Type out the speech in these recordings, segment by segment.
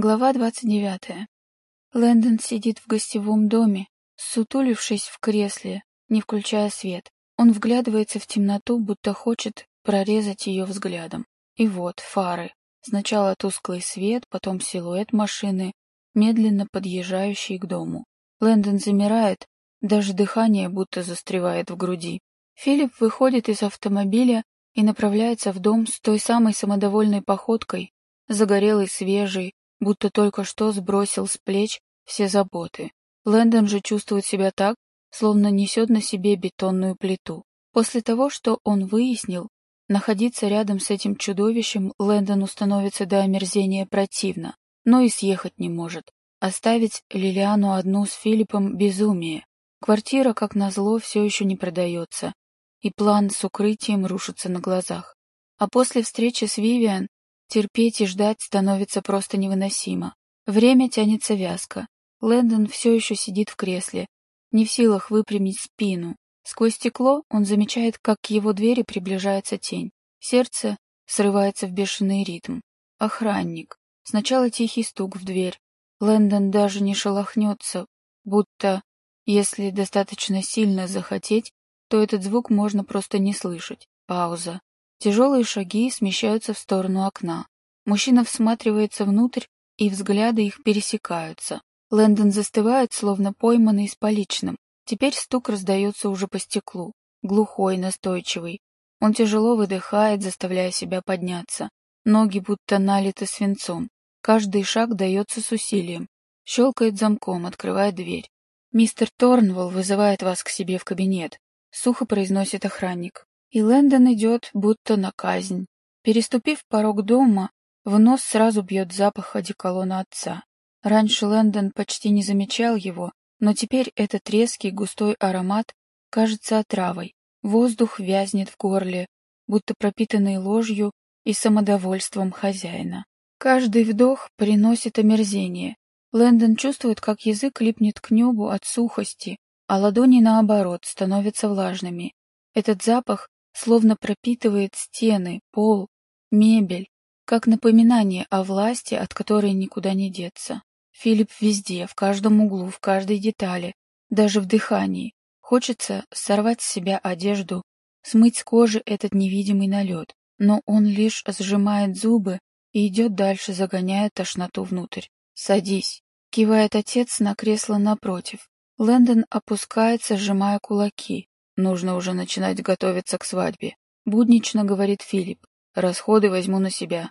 Глава двадцать девятая. Лэндон сидит в гостевом доме, сутулившись в кресле, не включая свет. Он вглядывается в темноту, будто хочет прорезать ее взглядом. И вот фары. Сначала тусклый свет, потом силуэт машины, медленно подъезжающий к дому. Лэндон замирает, даже дыхание будто застревает в груди. Филипп выходит из автомобиля и направляется в дом с той самой самодовольной походкой, загорелый, свежий, будто только что сбросил с плеч все заботы. Лэндон же чувствует себя так, словно несет на себе бетонную плиту. После того, что он выяснил, находиться рядом с этим чудовищем Лэндону становится до омерзения противно, но и съехать не может. Оставить Лилиану одну с Филиппом безумие. Квартира, как назло, все еще не продается, и план с укрытием рушится на глазах. А после встречи с Вивиан Терпеть и ждать становится просто невыносимо. Время тянется вязко. Лэндон все еще сидит в кресле, не в силах выпрямить спину. Сквозь стекло он замечает, как к его двери приближается тень. Сердце срывается в бешеный ритм. Охранник. Сначала тихий стук в дверь. Лэндон даже не шелохнется, будто, если достаточно сильно захотеть, то этот звук можно просто не слышать. Пауза. Тяжелые шаги смещаются в сторону окна. Мужчина всматривается внутрь, и взгляды их пересекаются. Лэндон застывает, словно пойманный с поличным. Теперь стук раздается уже по стеклу. Глухой, настойчивый. Он тяжело выдыхает, заставляя себя подняться. Ноги будто налиты свинцом. Каждый шаг дается с усилием. Щелкает замком, открывает дверь. «Мистер Торнвелл вызывает вас к себе в кабинет», — сухо произносит охранник. И Лэндон идет, будто на казнь. Переступив порог дома, в нос сразу бьет запах одеколона отца. Раньше Лэндон почти не замечал его, но теперь этот резкий густой аромат кажется отравой. Воздух вязнет в горле, будто пропитанный ложью и самодовольством хозяина. Каждый вдох приносит омерзение. Лэндон чувствует, как язык липнет к небу от сухости, а ладони, наоборот, становятся влажными. Этот запах словно пропитывает стены, пол, мебель, как напоминание о власти, от которой никуда не деться. Филипп везде, в каждом углу, в каждой детали, даже в дыхании. Хочется сорвать с себя одежду, смыть с кожи этот невидимый налет, но он лишь сжимает зубы и идет дальше, загоняя тошноту внутрь. «Садись», — кивает отец на кресло напротив. Лэндон опускается, сжимая кулаки. Нужно уже начинать готовиться к свадьбе. Буднично говорит Филипп. Расходы возьму на себя.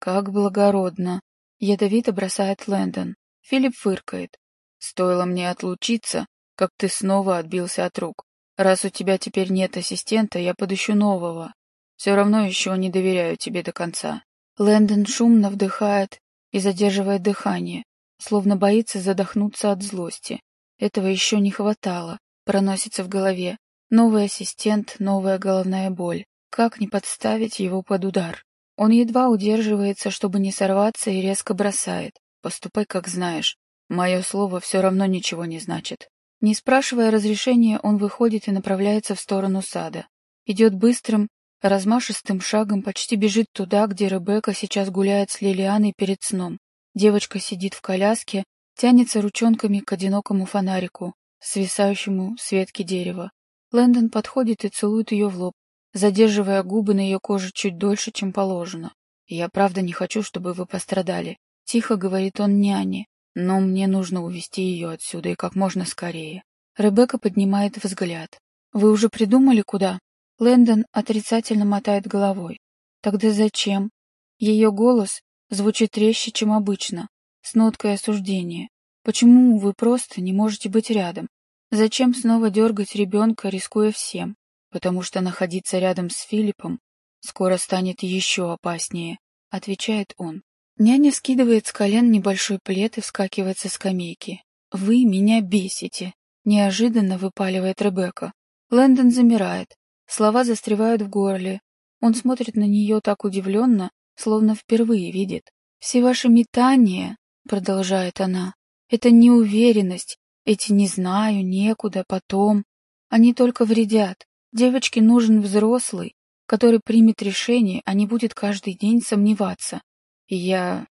Как благородно. Ядовито бросает Лэндон. Филипп фыркает. Стоило мне отлучиться, как ты снова отбился от рук. Раз у тебя теперь нет ассистента, я подыщу нового. Все равно еще не доверяю тебе до конца. Лэндон шумно вдыхает и задерживает дыхание, словно боится задохнуться от злости. Этого еще не хватало, проносится в голове. Новый ассистент, новая головная боль. Как не подставить его под удар? Он едва удерживается, чтобы не сорваться, и резко бросает. Поступай, как знаешь. Мое слово все равно ничего не значит. Не спрашивая разрешения, он выходит и направляется в сторону сада. Идет быстрым, размашистым шагом, почти бежит туда, где Ребекка сейчас гуляет с Лилианой перед сном. Девочка сидит в коляске, тянется ручонками к одинокому фонарику, свисающему с ветки дерева. Лэндон подходит и целует ее в лоб, задерживая губы на ее коже чуть дольше, чем положено. «Я правда не хочу, чтобы вы пострадали», — тихо говорит он няне, «но мне нужно увести ее отсюда и как можно скорее». Ребекка поднимает взгляд. «Вы уже придумали, куда?» Лэндон отрицательно мотает головой. «Тогда зачем?» Ее голос звучит резче, чем обычно, с ноткой осуждения. «Почему вы просто не можете быть рядом? Зачем снова дергать ребенка, рискуя всем? Потому что находиться рядом с Филиппом скоро станет еще опаснее, отвечает он. Няня скидывает с колен небольшой плед и вскакивает со скамейки. «Вы меня бесите!» — неожиданно выпаливает Ребекка. Лэндон замирает. Слова застревают в горле. Он смотрит на нее так удивленно, словно впервые видит. «Все ваши метания, — продолжает она, — это неуверенность, эти «не знаю», «некуда», «потом». Они только вредят. Девочке нужен взрослый, который примет решение, а не будет каждый день сомневаться. Я...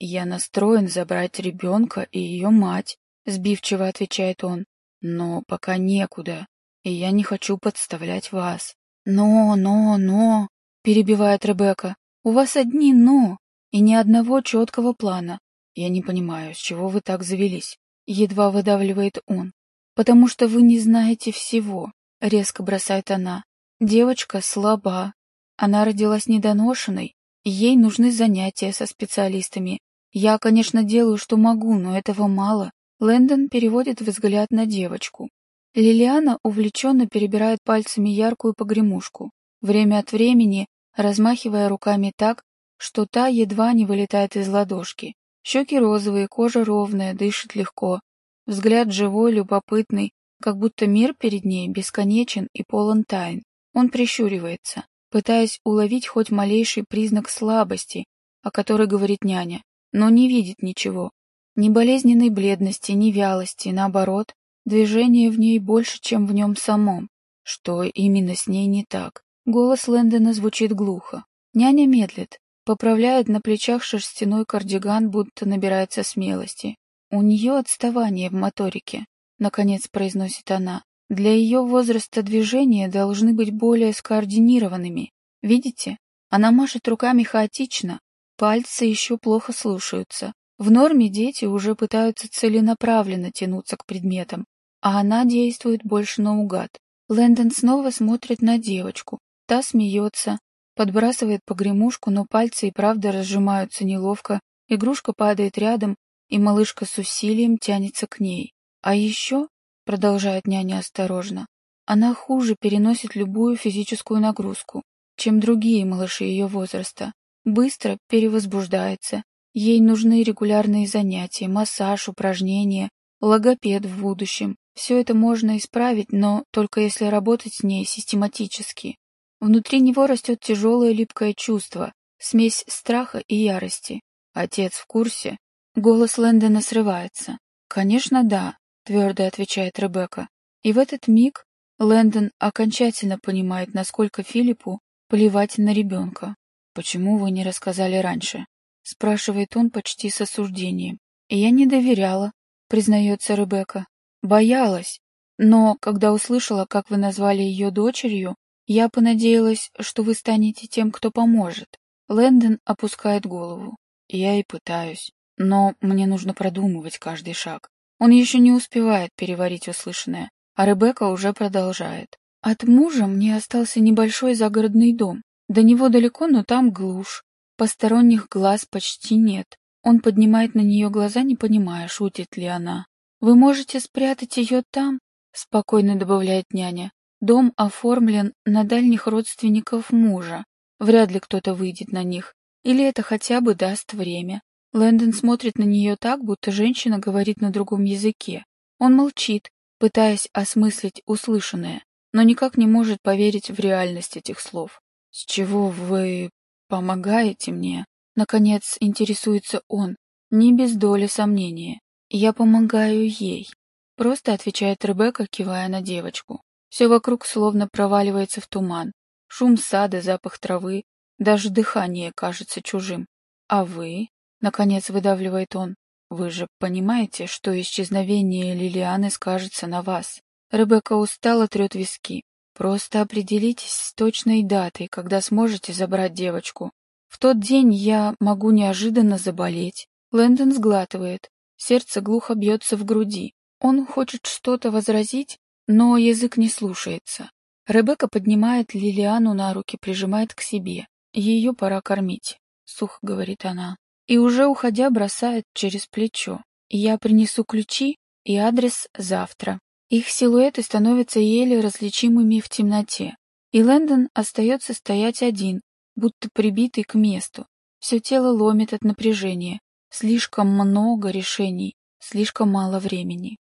«Я настроен забрать ребенка и ее мать», — сбивчиво отвечает он. «Но пока некуда, и я не хочу подставлять вас». «Но, но, но», — перебивает Ребекка, — «у вас одни «но» и ни одного четкого плана. Я не понимаю, с чего вы так завелись?» — едва выдавливает он. «Потому что вы не знаете всего», — резко бросает она. «Девочка слаба. Она родилась недоношенной, ей нужны занятия со специалистами. Я, конечно, делаю, что могу, но этого мало». Лэндон переводит взгляд на девочку. Лилиана увлеченно перебирает пальцами яркую погремушку, время от времени размахивая руками так, что та едва не вылетает из ладошки. Щеки розовые, кожа ровная, дышит легко. Взгляд живой, любопытный, как будто мир перед ней бесконечен и полон тайн. Он прищуривается, пытаясь уловить хоть малейший признак слабости, о которой говорит няня, но не видит ничего. Ни болезненной бледности, ни вялости, наоборот, движение в ней больше, чем в нем самом. Что именно с ней не так? Голос Лэндона звучит глухо. Няня медлит, поправляет на плечах шерстяной кардиган, будто набирается смелости. У нее отставание в моторике, наконец произносит она. Для ее возраста движения должны быть более скоординированными. Видите? Она машет руками хаотично, пальцы еще плохо слушаются. В норме дети уже пытаются целенаправленно тянуться к предметам, а она действует больше наугад. Лэндон снова смотрит на девочку. Та смеется, подбрасывает погремушку, но пальцы и правда разжимаются неловко, игрушка падает рядом, и малышка с усилием тянется к ней. А еще, продолжает няня осторожно, она хуже переносит любую физическую нагрузку, чем другие малыши ее возраста. Быстро перевозбуждается. Ей нужны регулярные занятия, массаж, упражнения, логопед в будущем. Все это можно исправить, но только если работать с ней систематически. Внутри него растет тяжелое липкое чувство, смесь страха и ярости. Отец в курсе? Голос Лэндона срывается. «Конечно, да», — твердо отвечает Ребекка. И в этот миг Лэндон окончательно понимает, насколько Филиппу плевать на ребенка. «Почему вы не рассказали раньше?» — спрашивает он почти с осуждением. «Я не доверяла», — признается Ребекка. «Боялась. Но, когда услышала, как вы назвали ее дочерью, я понадеялась, что вы станете тем, кто поможет». Лэндон опускает голову. «Я и пытаюсь. Но мне нужно продумывать каждый шаг. Он еще не успевает переварить услышанное, а Ребекка уже продолжает. От мужа мне остался небольшой загородный дом. До него далеко, но там глушь. Посторонних глаз почти нет. Он поднимает на нее глаза, не понимая, шутит ли она. «Вы можете спрятать ее там?» — спокойно добавляет няня. «Дом оформлен на дальних родственников мужа. Вряд ли кто-то выйдет на них. Или это хотя бы даст время. Лэндон смотрит на нее так, будто женщина говорит на другом языке. Он молчит, пытаясь осмыслить услышанное, но никак не может поверить в реальность этих слов. «С чего вы помогаете мне?» Наконец интересуется он, не без доли сомнения. «Я помогаю ей», — просто отвечает Ребекка, кивая на девочку. Все вокруг словно проваливается в туман. Шум сада, запах травы, даже дыхание кажется чужим. А вы? Наконец выдавливает он. Вы же понимаете, что исчезновение Лилианы скажется на вас. Ребекка устало трет виски. Просто определитесь с точной датой, когда сможете забрать девочку. В тот день я могу неожиданно заболеть. Лэндон сглатывает. Сердце глухо бьется в груди. Он хочет что-то возразить, но язык не слушается. Ребекка поднимает Лилиану на руки, прижимает к себе. Ее пора кормить, сухо говорит она и уже уходя бросает через плечо. «Я принесу ключи и адрес завтра». Их силуэты становятся еле различимыми в темноте, и Лэндон остается стоять один, будто прибитый к месту. Все тело ломит от напряжения. Слишком много решений, слишком мало времени.